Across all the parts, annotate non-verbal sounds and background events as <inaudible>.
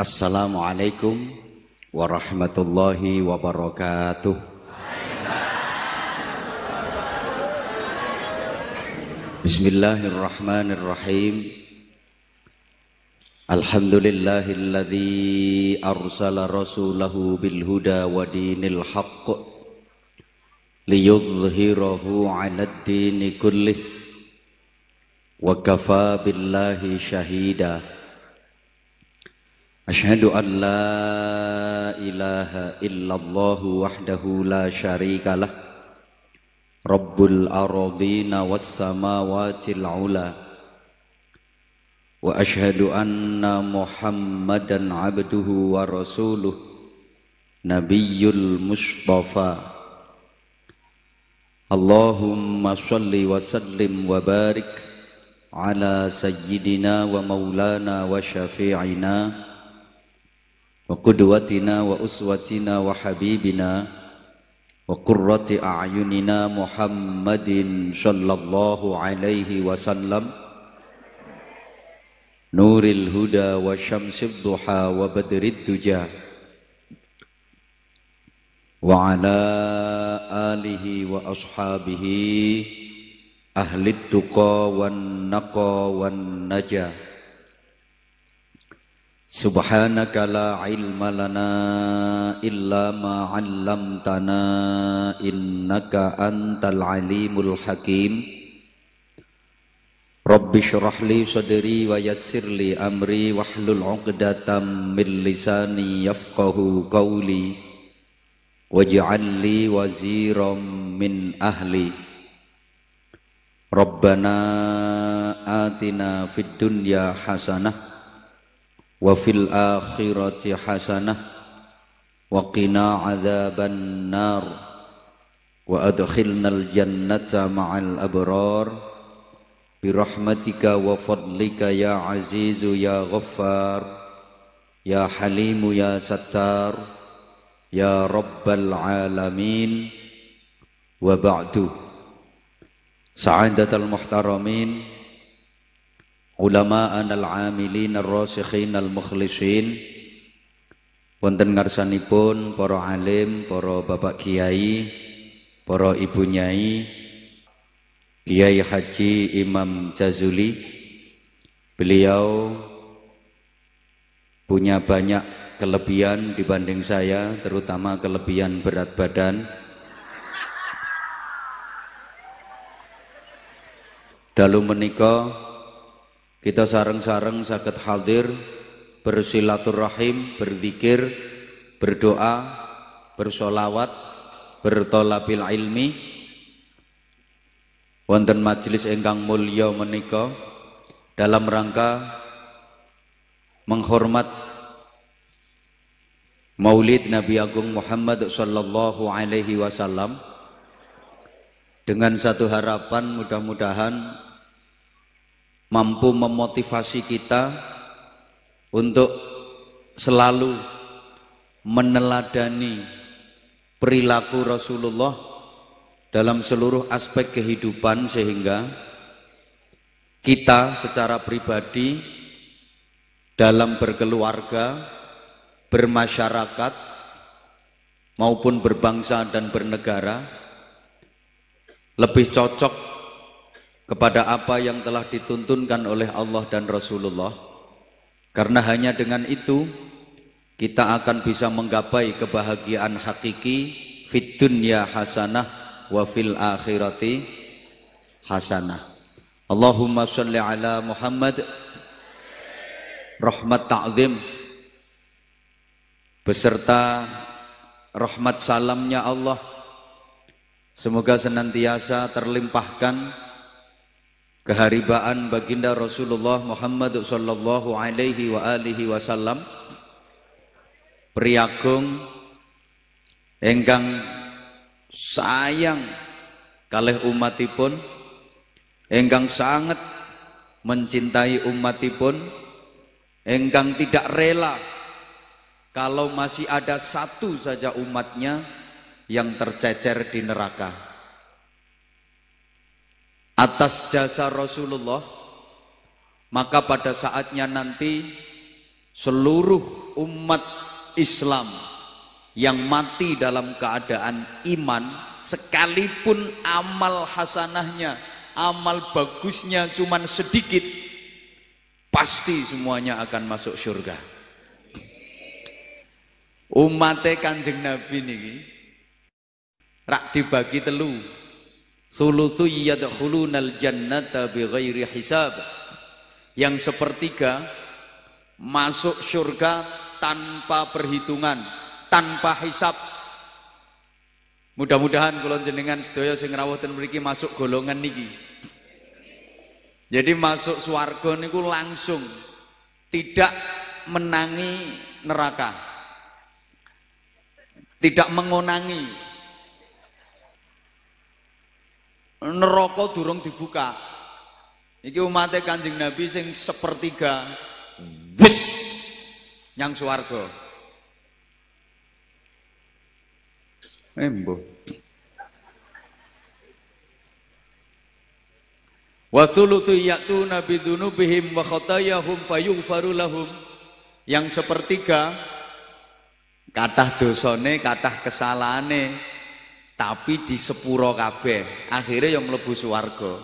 Assalamualaikum warahmatullahi wabarakatuh. Bismillahirrahmanirrahim. Alhamdulillahilladzi arsala rasulahu bil huda wa dinil haqq liyudhhirahu billahi shahida. أشهد أن لا إله إلا الله وحده لا شريك له. رب الأرضين والسماوات العلى وأشهد أن محمدا عبده ورسوله نبي المصطفى. اللهم صل وسلم وبارك على سيدنا ومولانا وشفيعنا وقدوتنا وأسوتنا وحبيبنا وقرة أعيننا محمد صلى الله عليه وسلم نور الهدى وشمس الضحى وبدر الدجى وعلى آله وأصحابه أهل التقى والنقى والنجاه Subhanaka la ilma lana illa ma 'allamtana innaka antal alimul hakim. Rabbi shrah li sadri wa yassir li amri wahlul 'uqdatam min lisani yafqahu qawli. Waj'al li waziran min ahli. Rabbana atina fid dunya hasanah wa fil akhirati hasanah wa qina adzaban nar wa adkhilnal jannata ma'al abrar birahmatika wa fadlika ya azizu ya ghaffar ya halimu ya sattar ya rabbal alamin wa ba'du sa'adatal muhtaramin ulama anal amilin ar-rasikhin al-mukhlisin wonten ngarsanipun para alim, para bapak kiai, para ibu nyai, Kiai Haji Imam Jazuli. Beliau punya banyak kelebihan dibanding saya, terutama kelebihan berat badan. Dalu menikah kita sareng-sareng sakit hadir bersilaturahim, berzikir, berdoa, bersolawat, bertolabil ilmi. Wonten majelis engkang mulya menika dalam rangka menghormat Maulid Nabi Agung Muhammad sallallahu alaihi wasallam dengan satu harapan mudah-mudahan mampu memotivasi kita untuk selalu meneladani perilaku Rasulullah dalam seluruh aspek kehidupan sehingga kita secara pribadi dalam berkeluarga, bermasyarakat maupun berbangsa dan bernegara lebih cocok kepada apa yang telah dituntunkan oleh Allah dan Rasulullah. Karena hanya dengan itu kita akan bisa menggapai kebahagiaan hakiki fit dunya hasanah wa fil akhirati hasanah. Allahumma sholli ala Muhammad. Rahmat ta'zim. Beserta rahmat salamnya Allah. Semoga senantiasa terlimpahkan keharibaan baginda Rasulullah Muhammad sallallahu alaihi wa alihi wasallam. Priagung engkang sayang kalih umatipun engkang sangat mencintai umatipun engkang tidak rela kalau masih ada satu saja umatnya yang tercecer di neraka atas jasa Rasulullah maka pada saatnya nanti seluruh umat Islam yang mati dalam keadaan iman sekalipun amal hasanahnya amal bagusnya cuman sedikit pasti semuanya akan masuk surga. Umatnya kanjeng Nabi niki rak dibagi telu yadkhulunal jannata bighairi hisab. Yang sepertiga masuk surga tanpa perhitungan tanpa hisab. Mudah-mudahan kalau jenengan sedaya sing rawuhten mriki masuk golongan niki. Jadi masuk swarga niku langsung tidak menangi neraka. Tidak mengonangi neraka durung dibuka. Iki umatnya kanjeng nabi sing sepertiga. Wis! Nyang swarga. Embo. Wa thuluthu ya'tuna bidunubihim wa khatayahum fayughfaru lahum. Yang sepertiga katah dosane, katah kesalahane tapi di sepuro kabeh. Akhirnya yang mlebu swarga.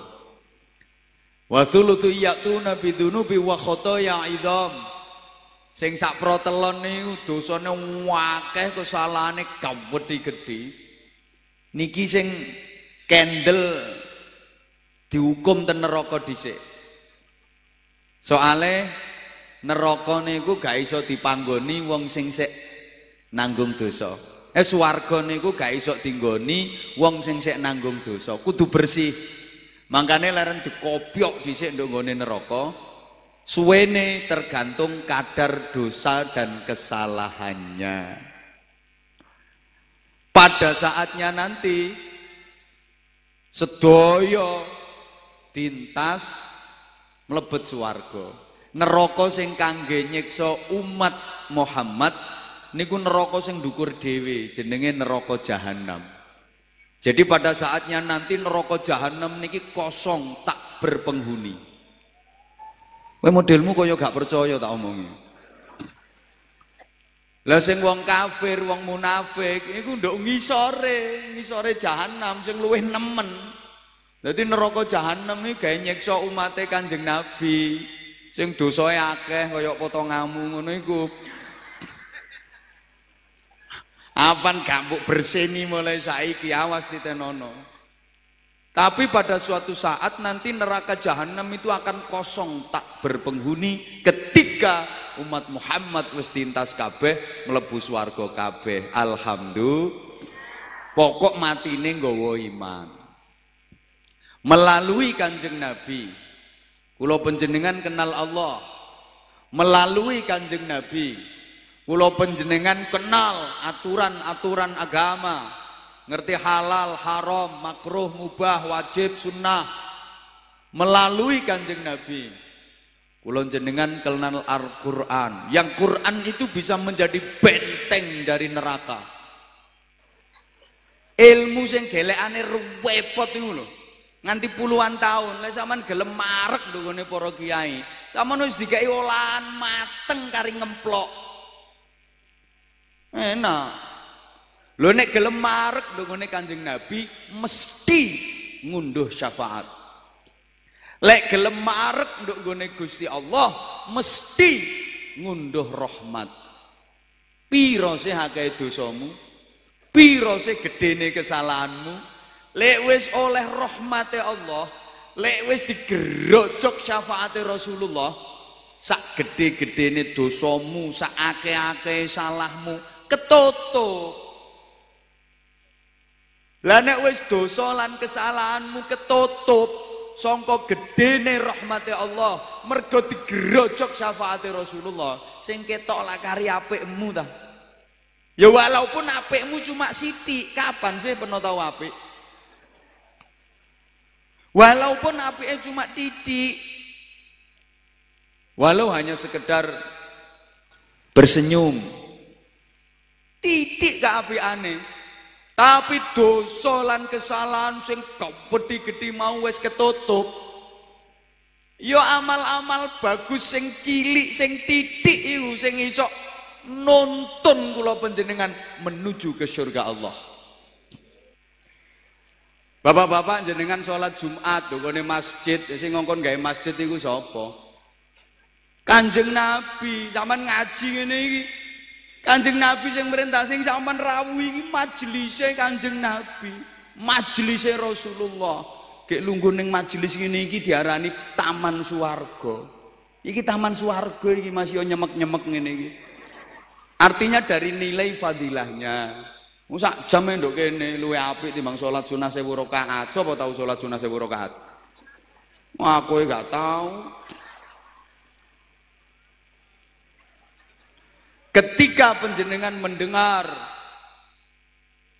Wa thuluthu ya'tuna bidunubi wa khataya idham. Sing sak protelon niku dosane akeh kesalahane gawedhi-gedhi. Niki sing kendel dihukum ten neraka dhisik. Soale neraka niku gak iso dipanggoni wong sing sik nanggung dosa. Eh swarga niku gak iso tinggoni wong sing sik nanggung dosa. Kudu bersih. Mangkane leren dikopyok dhisik nduk nggone neraka. Suwene tergantung kadar dosa dan kesalahannya. Pada saatnya nanti sedoyo tintas mlebet swarga. Neraka sing kangge nyiksa umat Muhammad niku neraka sing dukur dhewe jenenge neraka jahanam. Jadi pada saatnya nanti neraka jahanam niki kosong tak berpenghuni. Kowe modelmu kaya gak percaya tak omongi. Lah sing wong kafir, wong munafik iku nduk ngisore, ngisore jahanam sing luwih nemen. Dadi neraka jahanam iki gawe nyiksa umate Kanjeng Nabi. Sing dosae akeh kaya potongamu ngono iku. Apan gak berseni mulai saiki awas titenono. Tapi pada suatu saat nanti neraka jahanam itu akan kosong tak berpenghuni ketika umat Muhammad wis tintas kabeh mlebu swarga kabeh. Alhamdulillah. Pokok matine nggawa iman. Melalui Kanjeng Nabi. Kula panjenengan kenal Allah. Melalui Kanjeng Nabi. Kula panjenengan kenal aturan-aturan agama ngerti halal, haram, makruh, mubah, wajib, sunnah melalui kanjeng Nabi. Kulon jenengan kenal Al-Quran. Yang Quran itu bisa menjadi benteng dari neraka. Ilmu sing gelekane repot itu loh. Nganti puluhan tahun, lah zaman gelem marek ndungone para kiai. Sampeyan wis dikai olahan mateng kari ngemplok. Enak. Lho nek gelem marek ndongone Kanjeng Nabi mesti ngunduh syafaat. Lek gelem marek nduk gone Gusti Allah mesti ngunduh rahmat. Piro sih akeh dosamu? Piro sih gedene kesalahanmu? Lek wis oleh rahmate Allah, lek wis digerojok syafaate Rasulullah, sak gede-gedene dosamu, sak akeh-akeh salahmu ketutup lah nek wis dosa lan kesalahanmu ketutup sangka gedene rahmate Allah, mergo digerojok syafaate Rasulullah, sing ketok lah kari apikmu ta. Ya walaupun apikmu cuma sithik, kapan sih pernah tahu apik? Walaupun apiknya cuma titik. Walau hanya sekedar bersenyum. Titik aneh. Tapi dosa lan kesalahan sing gede-gede mau wis ketutup. Ya amal-amal bagus sing cilik sing titik iku sing iso nonton kula panjenengan menuju ke surga Allah. Bapak-bapak jenengan sholat Jumat kene masjid sing ngongkon gawe masjid iku sapa? Kanjeng Nabi, zaman ngaji ngene iki. Kanjeng Nabi sing merintah sing sampean rawuh iki majelise Kanjeng Nabi, majelise Rasulullah. Gek lungguh ning majelis ngene iki diarani taman swarga. Iki taman swarga iki masih nyemek-nyemek ngene iki. Artinya dari nilai fadilahnya. Musak jam nduk kene luwe apik timbang salat sunah 1000 rakaat. Sopo tahu salat sunah 1000 rakaat? Kowe gak tahu. Ketika penjenengan mendengar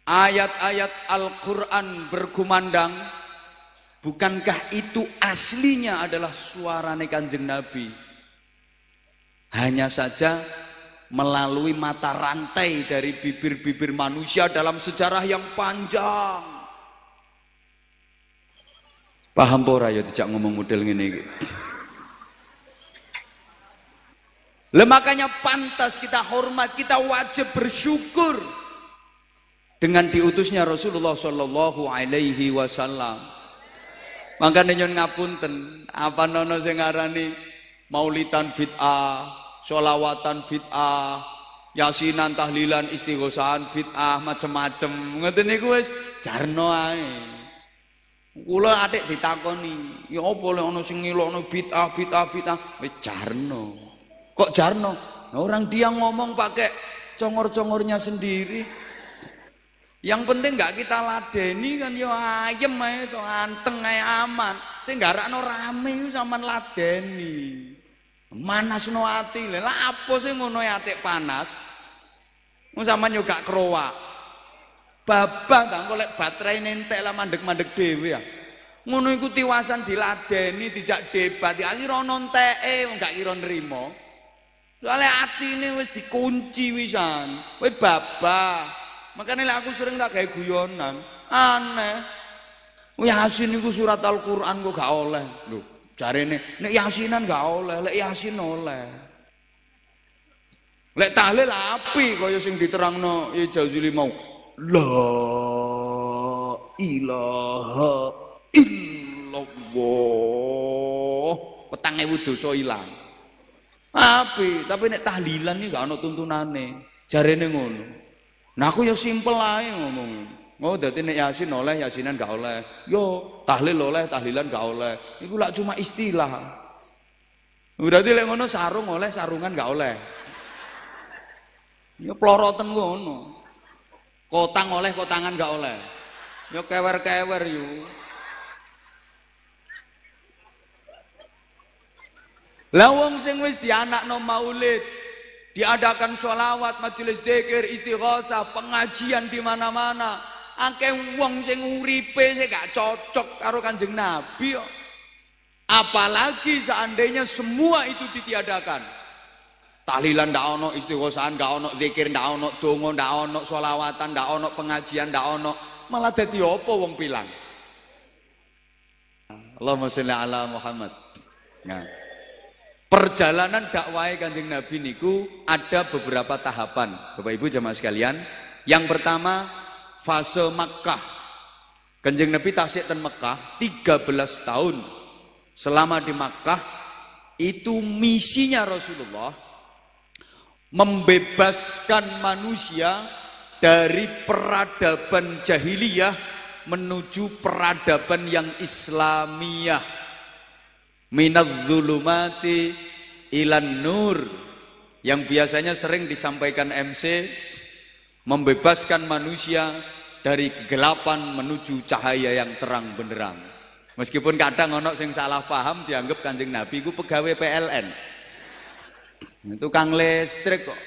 ayat-ayat Al-Quran berkumandang, Bukankah itu aslinya adalah suara kanjeng Nabi? Hanya saja melalui mata rantai dari bibir-bibir manusia dalam sejarah yang panjang. Paham pora ya tidak ngomong model ini. Lah pantas kita hormat, kita wajib bersyukur dengan diutusnya Rasulullah Shallallahu Alaihi Wasallam. Makanya nyon ngapunten, apa nono sing ngarani maulitan bid'ah, sholawatan bid'ah, yasinan tahlilan istighosahan bid'ah macem-macem. Ngoten niku wis jarno ae. Kula atik ditakoni, ya apa lek ana sing ngelokno bid'ah bid'ah bid'ah wis jarno. Kok jarno? Orang dia ngomong pakai congor-congornya sendiri. Yang penting nggak kita ladeni kan yo ayem ae to, anteng ae aman. Sing garakno rame iku sampean ladeni. Manasno ati. Lah apa sih ngono e atik panas? Wong sampean yo gak ta kok lek baterai nentek lah mandek-mandek dhewe ya. Ngono iku tiwasan diladeni, dijak debat, ya ora nonteke wong gak kira. Soale atine wis dikunci wisan. Kowe babah. Makanya aku sering tak kayak guyonan. Aneh. Yasin itu surat Al-Quran kok gak oleh. Loh, ini, nek yasinan gak oleh, lek yasin oleh. Lek tahlil api kaya sing diterangno Ijazuli mau. La ilaha illallah. Petang ewu dosa ilang. Api, tapi nek tahlilan iki gak ana tuntunane. Jarene ngono. Nah aku ya simpel aja ngomong. Oh dadi nek Yasin oleh, Yasinan gak oleh. Yo tahlil oleh, tahlilan gak oleh. Iku lak cuma istilah. Berarti lek ngono sarung oleh, sarungan gak oleh. Ya ploroten ngono. Kotang oleh, kotangan gak oleh. Ya kewer-kewer yo. Lah wong sing wis dianakno maulid, diadakan sholawat, majelis dekir, istighosah, pengajian di mana-mana. Akeh wong sing uripe sing gak cocok karo Kanjeng Nabi Apalagi seandainya semua itu ditiadakan. Tahlilan ndak ono, istighosahan ndak ono, zikir ndak ono, donga ndak ono, sholawatan ndak ono, pengajian ndak ono. Malah dadi apa wong pilang? Allahumma sholli ala Muhammad. Nah. Perjalanan dakwah Kanjeng Nabi niku ada beberapa tahapan, Bapak Ibu jamaah sekalian. Yang pertama fase Makkah. Kanjeng Nabi tasik ten Makkah 13 tahun. Selama di Makkah itu misinya Rasulullah membebaskan manusia dari peradaban jahiliyah menuju peradaban yang Islamiyah minadz zulumati ilan nur yang biasanya sering disampaikan MC membebaskan manusia dari kegelapan menuju cahaya yang terang benderang. Meskipun kadang ono sing salah paham dianggap Kanjeng Nabi ku pegawai PLN. Itu kang listrik kok.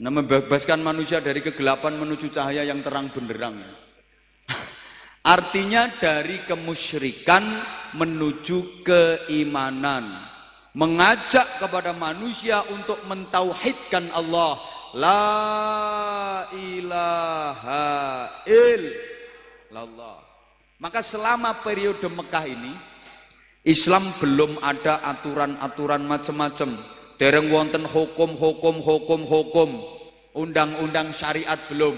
Nah, membebaskan manusia dari kegelapan menuju cahaya yang terang benderang. <laughs> Artinya dari kemusyrikan menuju keimanan. Mengajak kepada manusia untuk mentauhidkan Allah. La ilaha illallah. Maka selama periode Mekah ini Islam belum ada aturan-aturan macam-macam. Dereng wonten hukum-hukum hukum-hukum, undang-undang syariat belum.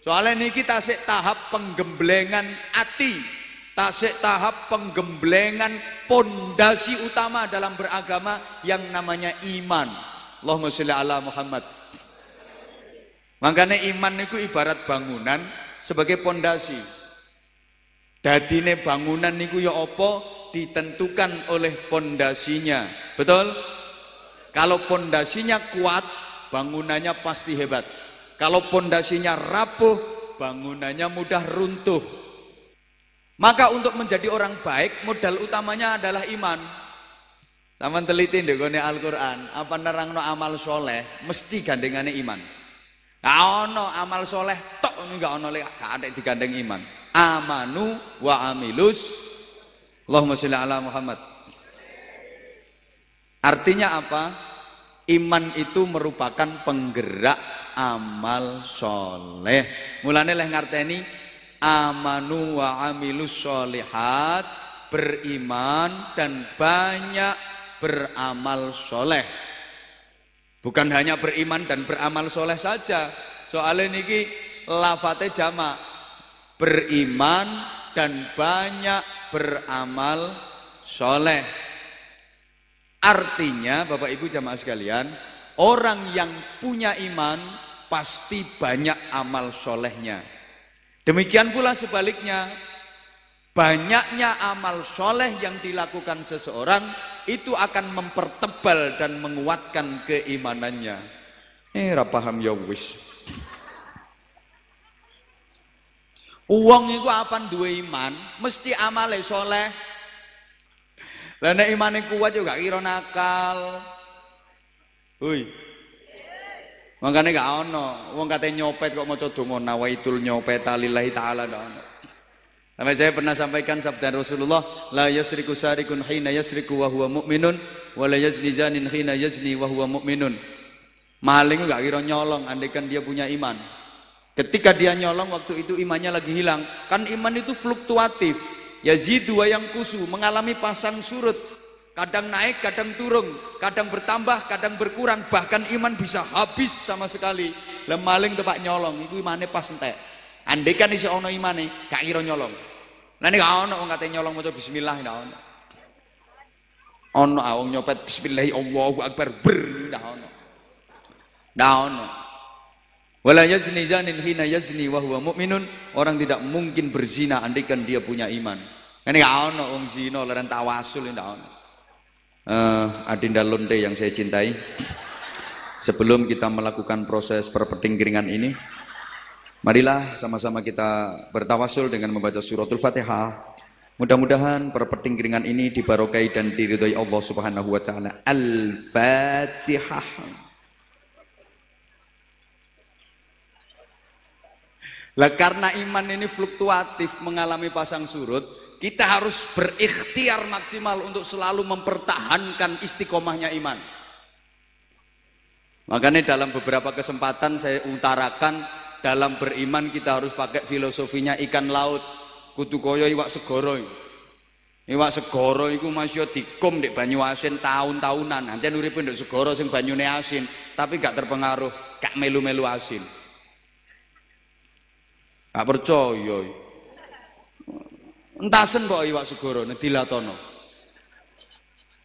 Soalnya ini kita tasik tahap penggemblengan ati, tasik tahap penggemblengan pondasi utama dalam beragama yang namanya iman. Allahumma sholli ala Muhammad. Makanya iman itu ibarat bangunan sebagai pondasi. Dadine bangunan niku ya apa ditentukan oleh pondasinya. Betul? Kalau pondasinya kuat, bangunannya pasti hebat. Kalau pondasinya rapuh, bangunannya mudah runtuh. Maka untuk menjadi orang baik, modal utamanya adalah iman. Sama teliti ndekone Al-Qur'an, apa nerangno amal soleh, mesti gandengane iman. Gak ono amal soleh tok ini gak ono lek gak ada digandeng iman. Amanu wa amilus Allahumma sholli ala Muhammad. Artinya apa? Iman itu merupakan penggerak amal soleh. Mulane leh ngarteni amanu wa amilus solihat beriman dan banyak beramal soleh. Bukan hanya beriman dan beramal soleh saja. Soalnya niki lafate jamak beriman dan banyak beramal soleh. Artinya Bapak Ibu jamaah sekalian, orang yang punya iman pasti banyak amal solehnya. Demikian pula sebaliknya, banyaknya amal soleh yang dilakukan seseorang itu akan mempertebal dan menguatkan keimanannya. Eh, paham ya wis. Uang itu apa dua iman, mesti amale soleh. Lah nek imane kuat juga kira nakal. Hui. Makanya gak ono, wong katanya nyopet kok maca donga nawaitul nyopet lillahi taala ndak ono. Sampai saya pernah sampaikan sabda Rasulullah, la yasriku sarikun hina yasriku wa huwa mu'minun, wa la yazni zanin hina yazni wa huwa mu'minun. Maling gak kira nyolong andaikan dia punya iman. Ketika dia nyolong waktu itu imannya lagi hilang. Kan iman itu fluktuatif. Yazidu wa yang kusu mengalami pasang surut. Kadang naik, kadang turun, kadang bertambah, kadang berkurang, bahkan iman bisa habis sama sekali. Lemaling tepak nyolong, itu imannya pas entek. Andai kan isi ono imane, gak kira nyolong. Nah ini gak ono orang katanya nyolong mau bismillah, gak ono. Ono awong nyopet bismillah Allahu akbar ber, gak ono. Gak ono. Wala yazni zanin hina yazni wa huwa mu'minun. Orang tidak mungkin berzina andaikan dia punya iman. Ini gak ono wong zina leren tawasul ndak ono. Uh, Adinda Londe yang saya cintai. Sebelum kita melakukan proses perpetinggiringan ini, marilah sama-sama kita bertawasul dengan membaca suratul Fatihah. Mudah-mudahan perpetinggiringan ini dibarokai dan diridhoi Allah Subhanahu wa taala. Al-Fatihah. Lah karena iman ini fluktuatif mengalami pasang surut, kita harus berikhtiar maksimal untuk selalu mempertahankan istiqomahnya iman. Makanya dalam beberapa kesempatan saya utarakan dalam beriman kita harus pakai filosofinya ikan laut. Kutu koyo iwak segoro. Iwak segoro itu masih dikum di banyu asin tahun-tahunan. Nanti nuripin di segoro sing banyune asin, tapi gak terpengaruh, gak melu-melu asin. Gak percaya. Entasen kok iwak segoro dilatono.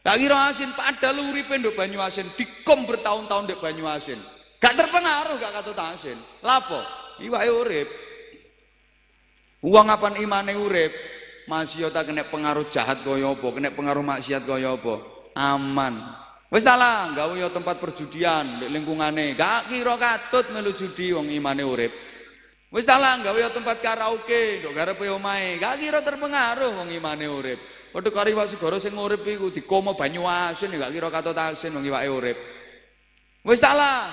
Gak kira asin padahal uripe nduk banyu asin, dikom bertahun-tahun ndek banyu asin. Gak terpengaruh gak katut asin. Lapo? Iwake urip. Uang apan imane urip, masih tak kena pengaruh jahat kaya apa, kena pengaruh maksiat kaya apa. Aman. Wis ta lah, gawe tempat perjudian ndek lingkungane. Gak kira katut melu judi wong imane urip. Wis tak lah gawe tempat karaoke, ndok garepe omahe. Gak kira terpengaruh wong imane urip. Padha karo iwak segara sing urip iku dikomo banyu asin gak kira katut asin wong iwake urip. Wis tak lah.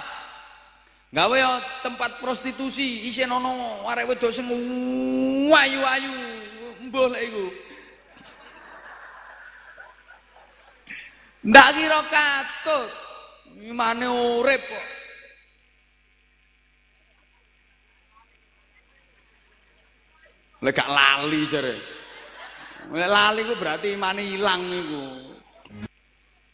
Gawe tempat prostitusi isin ono arek wedok sing ayu-ayu. Mbuh lek iku. Ndak kira katut. Imane urip kok. Lek gak lali jare. Lali ku berarti iman hilang iku.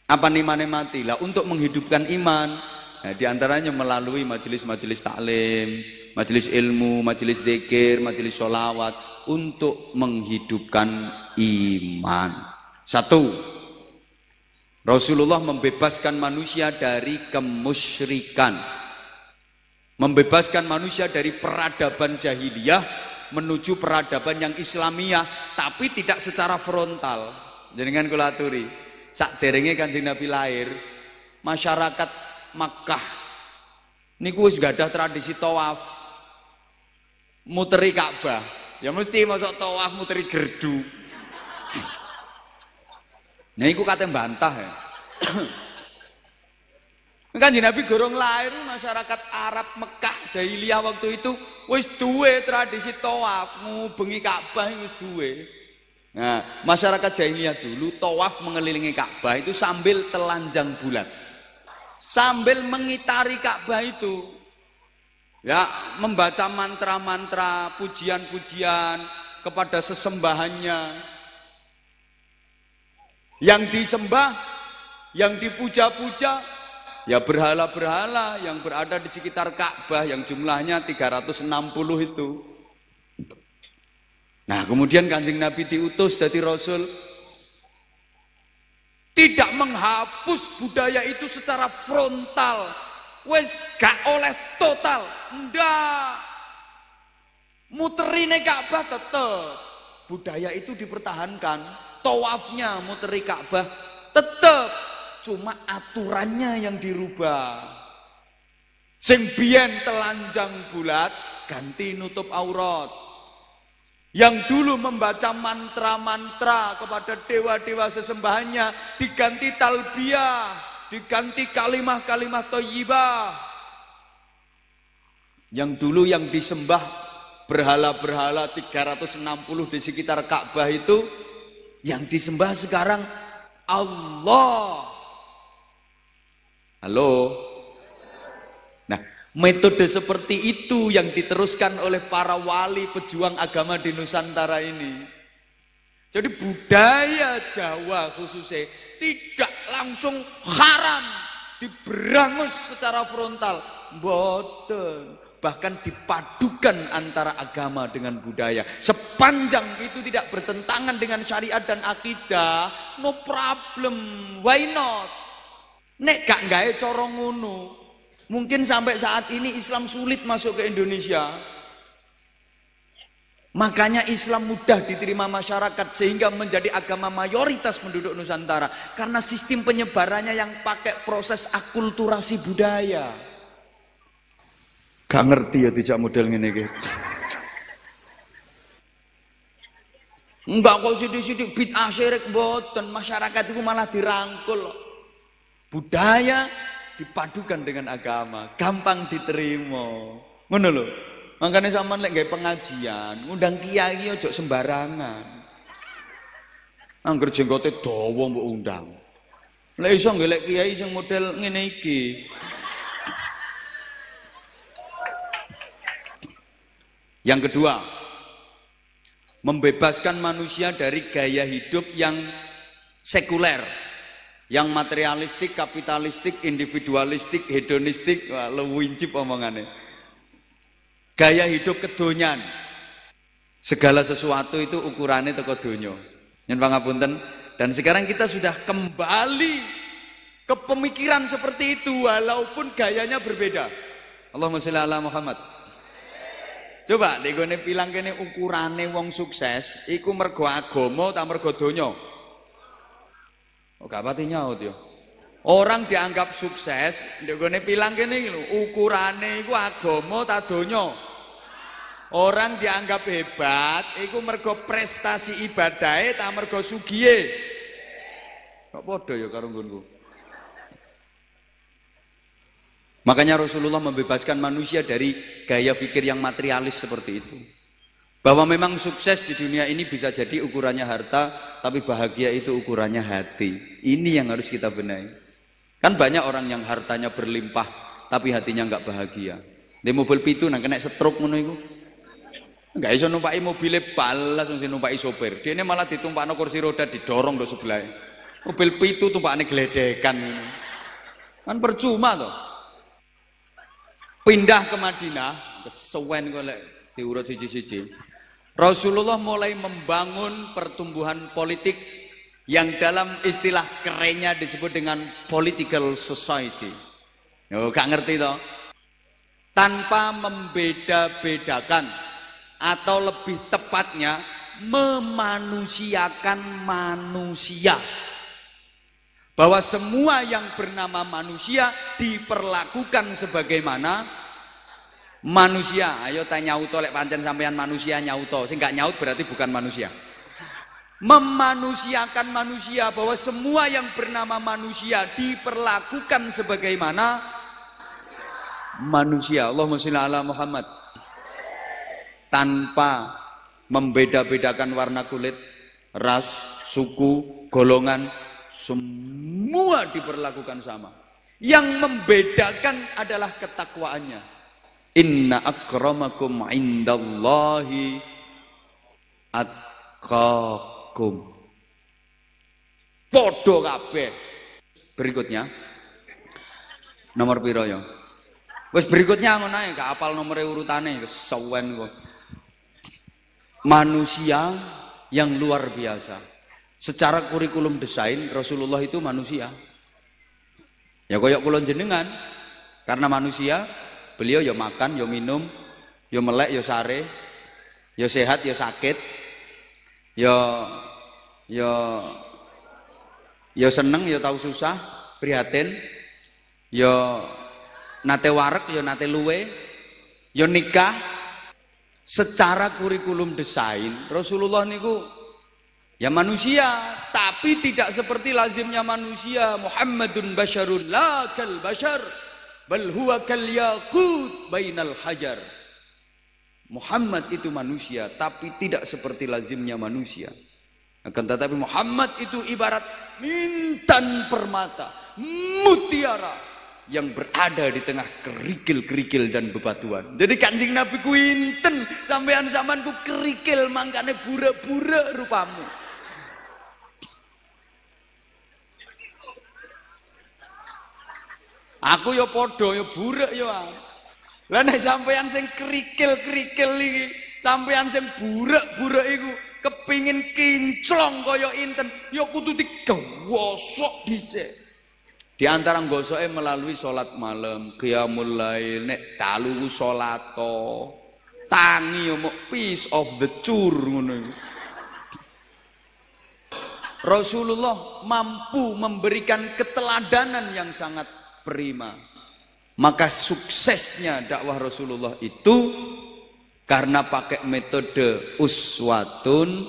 Apa imane mati? Lah untuk menghidupkan iman, nah, di antaranya melalui majelis-majelis taklim, majelis ilmu, majelis zikir, majelis sholawat untuk menghidupkan iman. Satu, Rasulullah membebaskan manusia dari kemusyrikan. Membebaskan manusia dari peradaban jahiliyah menuju peradaban yang Islamiyah, tapi tidak secara frontal. Jenengan kula aturi, sak derenge Kanjeng Nabi lahir, masyarakat Makkah niku wis gadah tradisi tawaf. Muteri Ka'bah. Ya mesti masuk tawaf muteri gerdu. Nah iku kate bantah ya. Kan Nabi gorong lahir masyarakat Arab Mekah jahiliyah waktu itu wis duwe tradisi tawaf ngubengi Ka'bah wis duwe. Nah, masyarakat jahiliyah dulu tawaf mengelilingi Ka'bah itu sambil telanjang bulat. Sambil mengitari Ka'bah itu. Ya, membaca mantra-mantra, pujian-pujian kepada sesembahannya. Yang disembah, yang dipuja-puja, ya berhala-berhala yang berada di sekitar Ka'bah yang jumlahnya 360 itu. Nah, kemudian Kanjeng Nabi diutus dari Rasul tidak menghapus budaya itu secara frontal. Wes gak oleh total. Ndak. Muterine Ka'bah tetep. Budaya itu dipertahankan tawafnya muteri Ka'bah tetap cuma aturannya yang dirubah. Sing biyen telanjang bulat ganti nutup aurat. Yang dulu membaca mantra-mantra kepada dewa-dewa sesembahannya diganti talbiyah diganti kalimah-kalimah toyibah. Yang dulu yang disembah berhala-berhala 360 di sekitar Ka'bah itu yang disembah sekarang Allah. Halo. Nah, metode seperti itu yang diteruskan oleh para wali pejuang agama di Nusantara ini. Jadi budaya Jawa khususnya tidak langsung haram diberangus secara frontal. Boten bahkan dipadukan antara agama dengan budaya sepanjang itu tidak bertentangan dengan syariat dan akidah no problem why not nek gak gawe corong ngono mungkin sampai saat ini Islam sulit masuk ke Indonesia Makanya Islam mudah diterima masyarakat sehingga menjadi agama mayoritas penduduk Nusantara karena sistem penyebarannya yang pakai proses akulturasi budaya. Gak ngerti ya tidak model ngene iki. Enggak kok sidik-sidik bid'ah syirik mboten, masyarakat itu malah dirangkul. Budaya dipadukan dengan agama, gampang diterima. Ngono lho. Makanya sama lek gawe pengajian, ngundang kiai aja sembarangan. Angger jenggote dawa mbok undang. Lek iso golek kiai sing model ngene iki. Yang kedua, membebaskan manusia dari gaya hidup yang sekuler, yang materialistik, kapitalistik, individualistik, hedonistik, wah lewincip omongannya. Gaya hidup kedonyan. Segala sesuatu itu ukurannya toko donyo. Yang pangapunten. Dan sekarang kita sudah kembali ke pemikiran seperti itu walaupun gayanya berbeda. Allahumma sholli ala Muhammad. Coba nek bilang kene ukurane wong sukses iku mergo agama ta mergo donya? Oh gak pati nyaut ya. Orang dianggap sukses, nek bilang kene iki lho, ukurane iku agama ta donya? Orang dianggap hebat iku mergo prestasi ibadahe ta mergo sugihe? Kok padha ya karo nggonku? Makanya Rasulullah membebaskan manusia dari gaya pikir yang materialis seperti itu. Bahwa memang sukses di dunia ini bisa jadi ukurannya harta, tapi bahagia itu ukurannya hati. Ini yang harus kita benahi. Kan banyak orang yang hartanya berlimpah, tapi hatinya nggak bahagia. Di mobil pitu nang kena stroke ngono iku. Enggak iso numpaki mobil balas sing numpaki sopir. Dene malah ditumpakno kursi roda didorong do sebelah. Mobil pitu tumpakane gledekan. Kan percuma toh. Pindah ke Madinah, kesuwen golek diurut siji-siji. Rasulullah mulai membangun pertumbuhan politik yang dalam istilah kerennya disebut dengan political society. Oh, gak ngerti toh? Tanpa membeda-bedakan atau lebih tepatnya memanusiakan manusia. Bahwa semua yang bernama manusia diperlakukan sebagaimana manusia. Ayo tanya nyauto lek pancen sampean manusia nyauto. Sing gak nyaut berarti bukan manusia. Memanusiakan manusia bahwa semua yang bernama manusia diperlakukan sebagaimana manusia. Allahumma sholli ala Muhammad tanpa membeda-bedakan warna kulit, ras, suku, golongan, semua diperlakukan sama. Yang membedakan adalah ketakwaannya. Inna akramakum indallahi atqakum. Podo kabeh. Berikutnya nomor piro ya? Wis berikutnya ngono ae, gak apal nomor urutane, kesawen kok manusia yang luar biasa. Secara kurikulum desain Rasulullah itu manusia. Ya koyok kulon jenengan karena manusia beliau ya makan, ya minum, ya melek, ya sare, ya sehat, ya sakit, ya ya ya seneng, ya tahu susah, prihatin, ya nate warek, ya nate luwe, ya nikah, secara kurikulum desain Rasulullah niku ya manusia tapi tidak seperti lazimnya manusia Muhammadun basyarun la kal bashar bal huwa kal yaqut bainal hajar Muhammad itu manusia tapi tidak seperti lazimnya manusia akan tetapi Muhammad itu ibarat mintan permata mutiara yang berada di tengah kerikil-kerikil dan bebatuan. Jadi kanjeng Nabi kuinten sampean zaman ku kerikil mangkane bura-bura rupamu. Aku ya podo ya burak ya. Lah nek sampean sing kerikil-kerikil iki, sampean sing burak-burak iku kepingin kinclong kaya inten, ya kudu digosok dhisik. Di antara ngosoke melalui sholat malam, qiyamul lail, nek dalu sholato. Tangi yo piece of the cur ngono Rasulullah mampu memberikan keteladanan yang sangat prima. Maka suksesnya dakwah Rasulullah itu karena pakai metode uswatun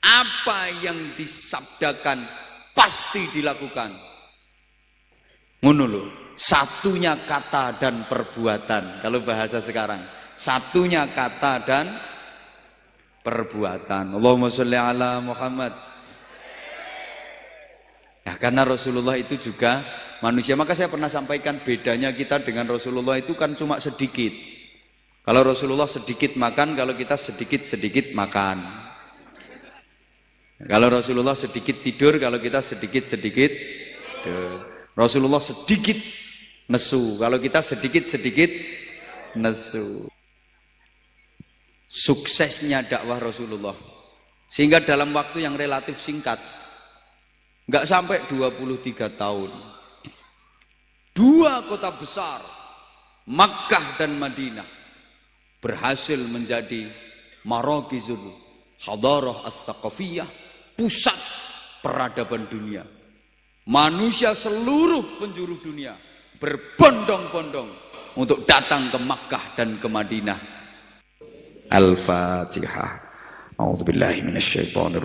apa yang disabdakan pasti dilakukan Ngono. Satunya kata dan perbuatan. Kalau bahasa sekarang, satunya kata dan perbuatan. Allahumma sholli ala Muhammad. Ya, karena Rasulullah itu juga manusia. Maka saya pernah sampaikan bedanya kita dengan Rasulullah itu kan cuma sedikit. Kalau Rasulullah sedikit makan, kalau kita sedikit-sedikit makan. Kalau Rasulullah sedikit tidur, kalau kita sedikit-sedikit tidur. Rasulullah sedikit nesu. Kalau kita sedikit-sedikit nesu. Suksesnya dakwah Rasulullah. Sehingga dalam waktu yang relatif singkat, nggak sampai 23 tahun, dua kota besar, Makkah dan Madinah, berhasil menjadi marokizul hadarah as-saqafiyah, pusat peradaban dunia manusia seluruh penjuru dunia berbondong-bondong untuk datang ke Makkah dan ke Madinah. Al-Fatihah. A'udzu billahi minasyaitonir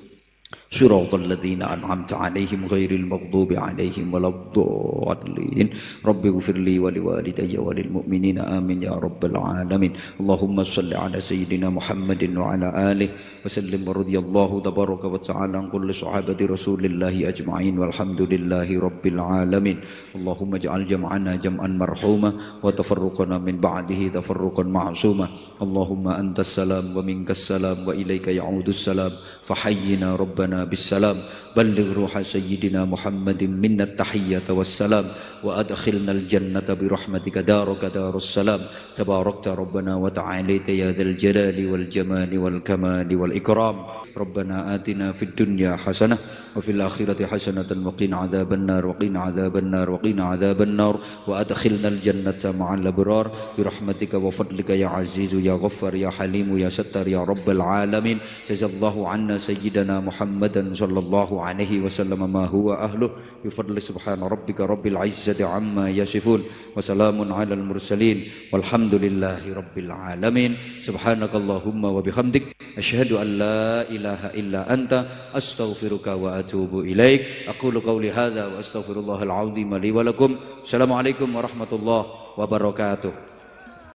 صراط الذين أنعمت عليهم غير المغضوب عليهم ولا الضالين. رب اغفر لي ولوالدي وللمؤمنين. آمين يا رب العالمين. اللهم صل على سيدنا محمد وعلى آله وسلم. ورضي الله تبارك وتعالى عن كل صحابة رسول الله أجمعين. والحمد لله رب العالمين. اللهم اجعل جمعنا جمعا مرحوما وتفرقنا من بعده تفرقا معصوما. اللهم أنت السلام ومنك السلام وإليك يعود السلام. فحينا ربنا بالسلام. بلغ روح سيدنا محمد منا التحية والسلام وأدخلنا الجنة برحمتك دارك دار السلام. تباركت ربنا وتعاليت يا ذا الجلال والجمال والكمال والإكرام. ربنا آتنا في الدنيا حسنة وفي الآخرة حسنة وقنا عذاب النار وقنا عذاب النار وقنا عذاب النار. وأدخلنا الجنة مع الأبرار برحمتك وفضلك يا عزيز يا غفر يا حليم يا ستر يا رب العالمين. جزا الله عنا سيدنا محمدا صلى الله عليه وسلم ما هو أهله. بفضل سبحان ربك رب العزة عما يصفون وسلام على المرسلين والحمد لله رب العالمين. سبحانك اللهم وبحمدك أشهد أن لا إله إلا أنت أستغفرك وأتوب إليك. أقول قولي هذا وأستغفر الله العظيم لي ولكم. السلام عليكم ورحمة الله وبركاته.